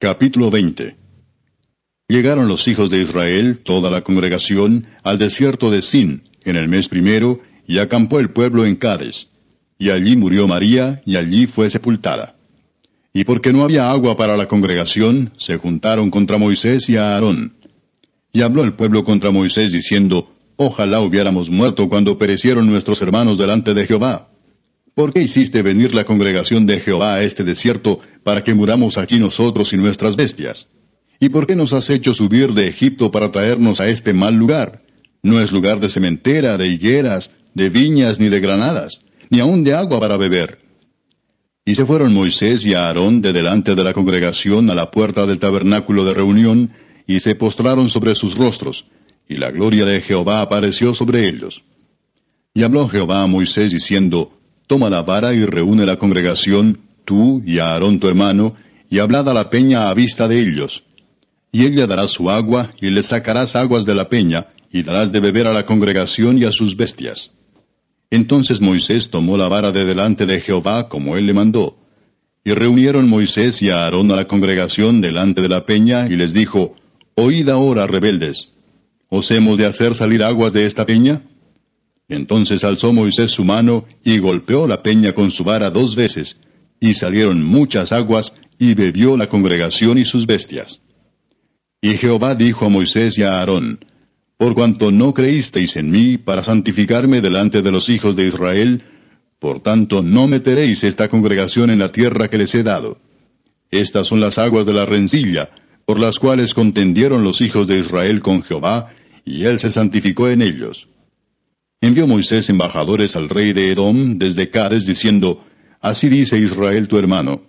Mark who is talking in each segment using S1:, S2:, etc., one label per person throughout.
S1: Capítulo 20 Llegaron los hijos de Israel, toda la congregación, al desierto de Sin, en el mes primero, y acampó el pueblo en Cades. Y allí murió María, y allí fue sepultada. Y porque no había agua para la congregación, se juntaron contra Moisés y a Aarón. Y habló el pueblo contra Moisés diciendo, Ojalá hubiéramos muerto cuando perecieron nuestros hermanos delante de Jehová. ¿Por qué hiciste venir la congregación de Jehová a este desierto para que muramos aquí nosotros y nuestras bestias? ¿Y por qué nos has hecho subir de Egipto para traernos a este mal lugar? No es lugar de cementera, de higueras, de viñas ni de granadas, ni aun de agua para beber. Y se fueron Moisés y Aarón de delante de la congregación a la puerta del tabernáculo de reunión, y se postraron sobre sus rostros, y la gloria de Jehová apareció sobre ellos. Y habló Jehová a Moisés diciendo, Toma la vara y reúne la congregación, tú y Aarón tu hermano, y hablad a la peña a vista de ellos. Y ella dará su agua, y le sacarás aguas de la peña, y darás de beber a la congregación y a sus bestias. Entonces Moisés tomó la vara de delante de Jehová, como él le mandó. Y reunieron Moisés y Aarón a la congregación delante de la peña, y les dijo, Oíd ahora, rebeldes, ¿os hemos de hacer salir aguas de esta peña? Entonces alzó Moisés su mano y golpeó la peña con su vara dos veces, y salieron muchas aguas, y bebió la congregación y sus bestias. Y Jehová dijo a Moisés y a Aarón, Por cuanto no creísteis en mí para santificarme delante de los hijos de Israel, por tanto no meteréis esta congregación en la tierra que les he dado. Estas son las aguas de la rencilla, por las cuales contendieron los hijos de Israel con Jehová, y él se santificó en ellos. Envió Moisés embajadores al rey de Edom desde Cades diciendo, Así dice Israel tu hermano,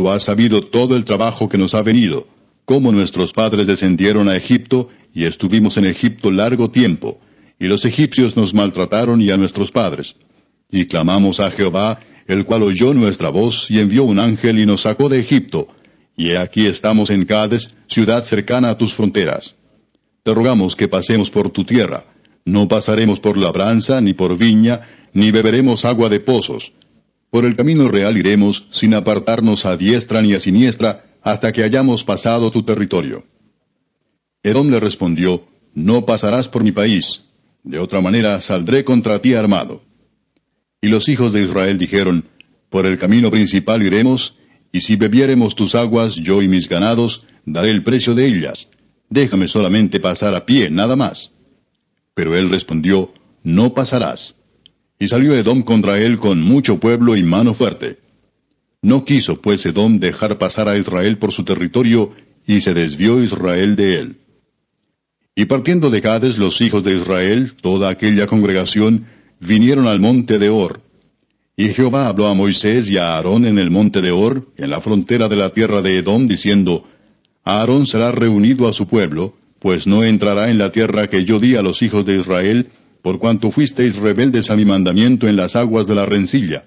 S1: Tú has sabido todo el trabajo que nos ha venido, cómo nuestros padres descendieron a Egipto y estuvimos en Egipto largo tiempo, y los egipcios nos maltrataron y a nuestros padres. Y clamamos a Jehová, el cual oyó nuestra voz y envió un ángel y nos sacó de Egipto, y aquí estamos en Cades, ciudad cercana a tus fronteras. Te rogamos que pasemos por tu tierra, no pasaremos por labranza, ni por viña, ni beberemos agua de pozos. Por el camino real iremos, sin apartarnos a diestra ni a siniestra, hasta que hayamos pasado tu territorio. Edom le respondió, No pasarás por mi país, de otra manera saldré contra ti armado. Y los hijos de Israel dijeron, Por el camino principal iremos, y si bebiéremos tus aguas, yo y mis ganados, daré el precio de ellas. Déjame solamente pasar a pie, nada más. Pero él respondió, No pasarás. Y salió Edom contra él con mucho pueblo y mano fuerte. No quiso pues Edom dejar pasar a Israel por su territorio, y se desvió Israel de él. Y partiendo de Cades los hijos de Israel, toda aquella congregación, vinieron al monte de Or. Y Jehová habló a Moisés y a Aarón en el monte de Or, en la frontera de la tierra de Edom, diciendo, Aarón será reunido a su pueblo, pues no entrará en la tierra que yo di a los hijos de Israel, por cuanto fuisteis rebeldes a mi mandamiento en las aguas de la rencilla.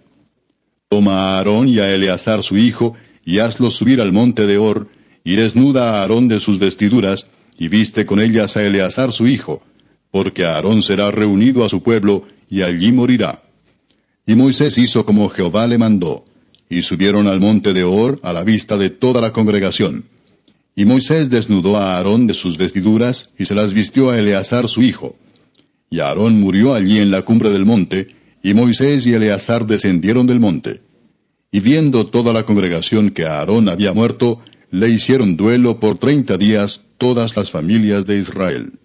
S1: Toma a Aarón y a Eleazar su hijo, y hazlos subir al monte de Or, y desnuda a Aarón de sus vestiduras, y viste con ellas a Eleazar su hijo, porque Aarón será reunido a su pueblo, y allí morirá. Y Moisés hizo como Jehová le mandó, y subieron al monte de Or a la vista de toda la congregación. Y Moisés desnudó a Aarón de sus vestiduras y se las vistió a Eleazar su hijo. Y Aarón murió allí en la cumbre del monte, y Moisés y Eleazar descendieron del monte. Y viendo toda la congregación que Aarón había muerto, le hicieron duelo por treinta días todas las familias de Israel.